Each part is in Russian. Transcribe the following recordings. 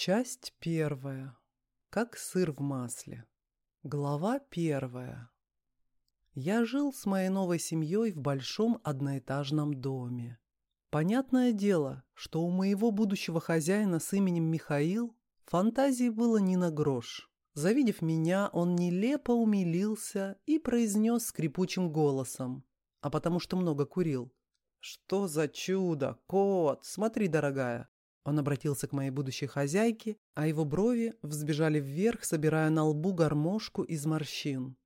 Часть первая. Как сыр в масле. Глава первая. Я жил с моей новой семьей в большом одноэтажном доме. Понятное дело, что у моего будущего хозяина с именем Михаил фантазии было не на грош. Завидев меня, он нелепо умилился и произнес скрипучим голосом, а потому что много курил. «Что за чудо, кот! Смотри, дорогая, он обратился к моей будущей хозяйке, а его брови взбежали вверх, собирая на лбу гармошку из морщин.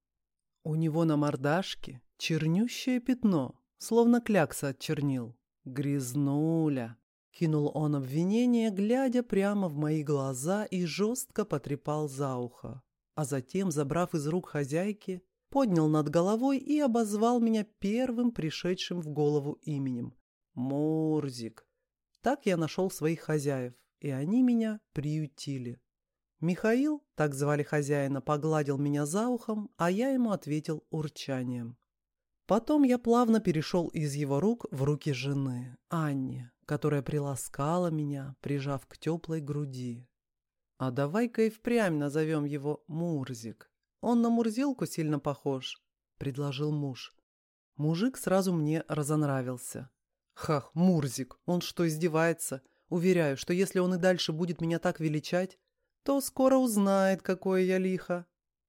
У него на мордашке чернющее пятно, словно клякса от чернил. «Грязнуля!» — кинул он обвинение, глядя прямо в мои глаза и жестко потрепал за ухо. А затем, забрав из рук хозяйки, поднял над головой и обозвал меня первым пришедшим в голову именем. «Мурзик!» Так я нашел своих хозяев, и они меня приютили. Михаил, так звали хозяина, погладил меня за ухом, а я ему ответил урчанием. Потом я плавно перешел из его рук в руки жены, Анни, которая приласкала меня, прижав к теплой груди. А давай-ка и впрямь назовем его Мурзик. Он на Мурзилку сильно похож, предложил муж. Мужик сразу мне разонравился. Хах, Мурзик, он что, издевается? Уверяю, что если он и дальше будет меня так величать, то скоро узнает, какое я лихо.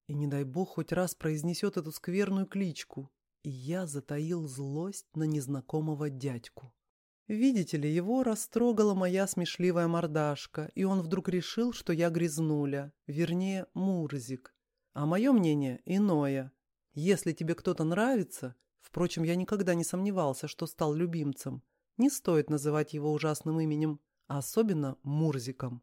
И не дай бог хоть раз произнесет эту скверную кличку. И я затаил злость на незнакомого дядьку. Видите ли, его растрогала моя смешливая мордашка, и он вдруг решил, что я грязнуля, вернее, Мурзик. А мое мнение иное. Если тебе кто-то нравится, Впрочем, я никогда не сомневался, что стал любимцем. Не стоит называть его ужасным именем, а особенно Мурзиком.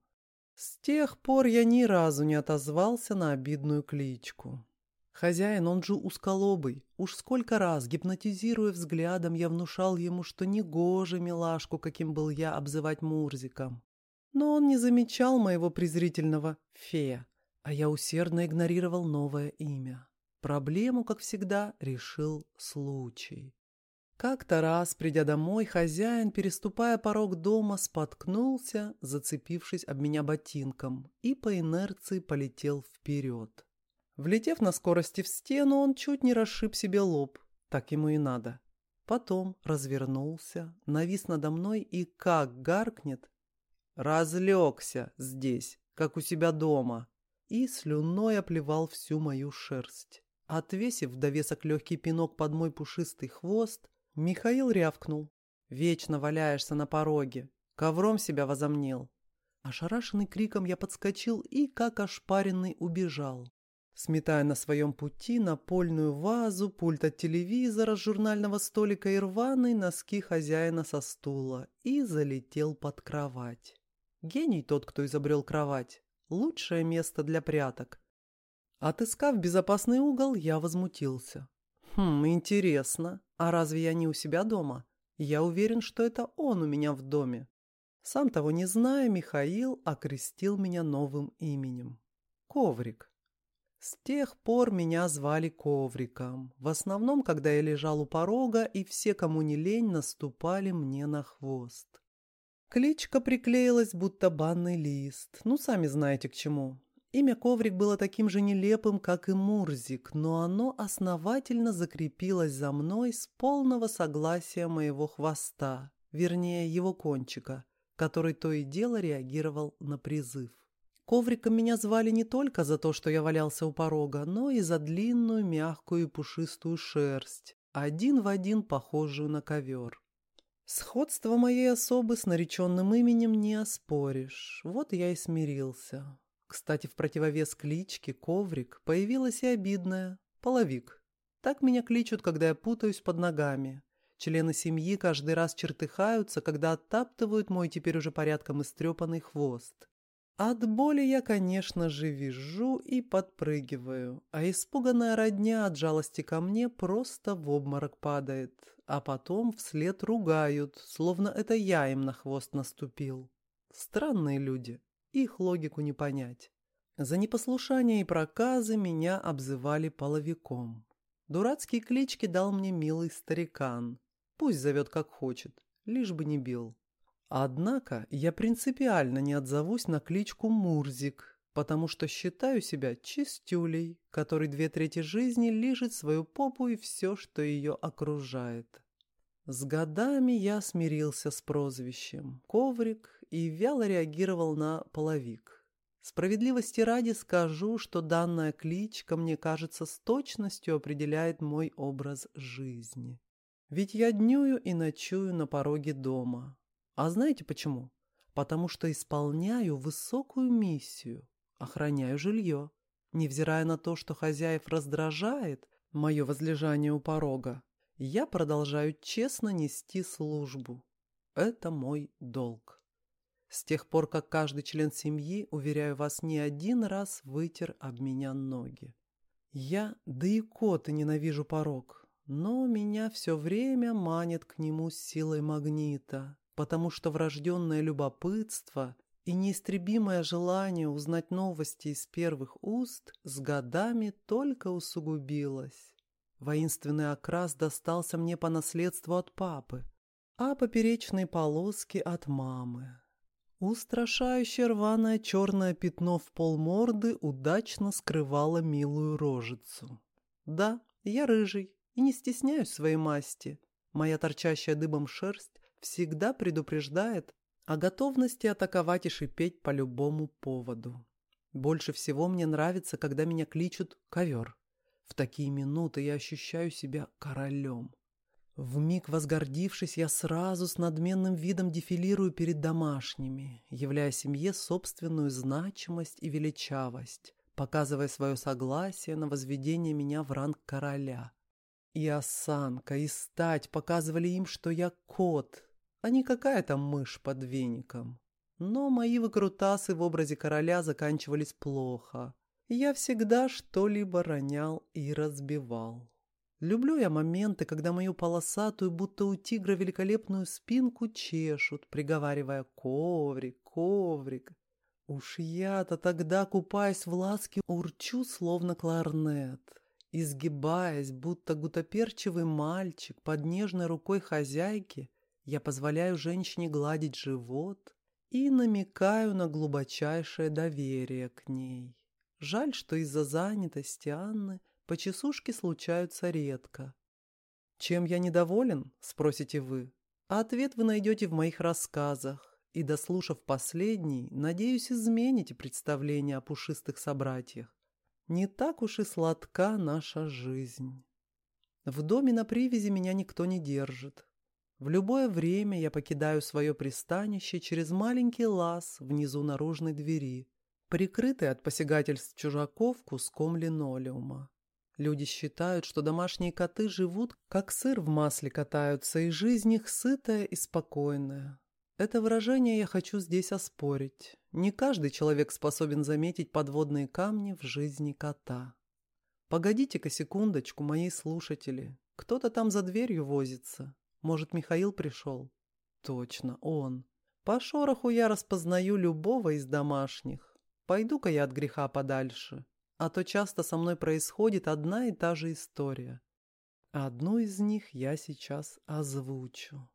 С тех пор я ни разу не отозвался на обидную кличку. Хозяин, он же узколобый. Уж сколько раз, гипнотизируя взглядом, я внушал ему, что негоже милашку, каким был я, обзывать Мурзиком. Но он не замечал моего презрительного «фея», а я усердно игнорировал новое имя. Проблему, как всегда, решил случай. Как-то раз, придя домой, хозяин, переступая порог дома, споткнулся, зацепившись об меня ботинком, и по инерции полетел вперед. Влетев на скорости в стену, он чуть не расшиб себе лоб. Так ему и надо. Потом развернулся, навис надо мной и как гаркнет. «Разлегся здесь, как у себя дома!» и слюной оплевал всю мою шерсть. Отвесив в довесок легкий пинок под мой пушистый хвост, Михаил рявкнул. «Вечно валяешься на пороге. Ковром себя возомнил». Ошарашенный криком я подскочил и, как ошпаренный, убежал. Сметая на своем пути напольную вазу, пульт от телевизора, журнального столика и рваные носки хозяина со стула, и залетел под кровать. Гений тот, кто изобрел кровать. Лучшее место для пряток. Отыскав безопасный угол, я возмутился. «Хм, интересно. А разве я не у себя дома? Я уверен, что это он у меня в доме». Сам того не зная, Михаил окрестил меня новым именем. Коврик. С тех пор меня звали Ковриком. В основном, когда я лежал у порога, и все, кому не лень, наступали мне на хвост. Кличка приклеилась, будто банный лист. Ну, сами знаете к чему. Имя Коврик было таким же нелепым, как и Мурзик, но оно основательно закрепилось за мной с полного согласия моего хвоста, вернее, его кончика, который то и дело реагировал на призыв. Ковриком меня звали не только за то, что я валялся у порога, но и за длинную, мягкую и пушистую шерсть, один в один похожую на ковер. Сходство моей особы с нареченным именем не оспоришь, вот я и смирился. Кстати, в противовес кличке Коврик появилась и обидная Половик. Так меня кличут, когда я путаюсь под ногами. Члены семьи каждый раз чертыхаются, когда оттаптывают мой теперь уже порядком истрепанный хвост. От боли я, конечно же, вижу и подпрыгиваю, а испуганная родня от жалости ко мне просто в обморок падает, а потом вслед ругают, словно это я им на хвост наступил. Странные люди. Их логику не понять. За непослушание и проказы меня обзывали половиком. Дурацкие клички дал мне милый старикан. Пусть зовет как хочет, лишь бы не бил. Однако я принципиально не отзовусь на кличку Мурзик, потому что считаю себя чистюлей, который две трети жизни лижет свою попу и все, что ее окружает. С годами я смирился с прозвищем «коврик» и вяло реагировал на «половик». Справедливости ради скажу, что данная кличка, мне кажется, с точностью определяет мой образ жизни. Ведь я днюю и ночую на пороге дома. А знаете почему? Потому что исполняю высокую миссию, охраняю жилье. Невзирая на то, что хозяев раздражает мое возлежание у порога, я продолжаю честно нести службу. Это мой долг. С тех пор, как каждый член семьи, уверяю вас, не один раз вытер об меня ноги. Я, да и коты, ненавижу порог, но меня все время манит к нему силой магнита, потому что врожденное любопытство и неистребимое желание узнать новости из первых уст с годами только усугубилось. Воинственный окрас достался мне по наследству от папы, а поперечные полоски от мамы. Устрашающее рваное черное пятно в полморды удачно скрывало милую рожицу. Да, я рыжий и не стесняюсь своей масти. Моя торчащая дыбом шерсть всегда предупреждает о готовности атаковать и шипеть по любому поводу. Больше всего мне нравится, когда меня кличут «ковер». В такие минуты я ощущаю себя королем. Вмиг возгордившись, я сразу с надменным видом дефилирую перед домашними, являя семье собственную значимость и величавость, показывая свое согласие на возведение меня в ранг короля. И осанка, и стать показывали им, что я кот, а не какая-то мышь под веником. Но мои выкрутасы в образе короля заканчивались плохо я всегда что-либо ронял и разбивал. Люблю я моменты, когда мою полосатую, будто у тигра великолепную спинку чешут, приговаривая «коврик, коврик». Уж я-то тогда, купаясь в ласке, урчу, словно кларнет. Изгибаясь, будто гутоперчивый мальчик под нежной рукой хозяйки, я позволяю женщине гладить живот и намекаю на глубочайшее доверие к ней. Жаль, что из-за занятости Анны почесушки случаются редко. Чем я недоволен, спросите вы? А ответ вы найдете в моих рассказах. И, дослушав последний, надеюсь, измените представление о пушистых собратьях. Не так уж и сладка наша жизнь. В доме на привязи меня никто не держит. В любое время я покидаю свое пристанище через маленький лаз внизу наружной двери – прикрытый от посягательств чужаков куском линолеума. Люди считают, что домашние коты живут, как сыр в масле катаются, и жизнь их сытая и спокойная. Это выражение я хочу здесь оспорить. Не каждый человек способен заметить подводные камни в жизни кота. Погодите-ка секундочку, мои слушатели. Кто-то там за дверью возится. Может, Михаил пришел? Точно, он. По шороху я распознаю любого из домашних. Пойду-ка я от греха подальше, а то часто со мной происходит одна и та же история. Одну из них я сейчас озвучу.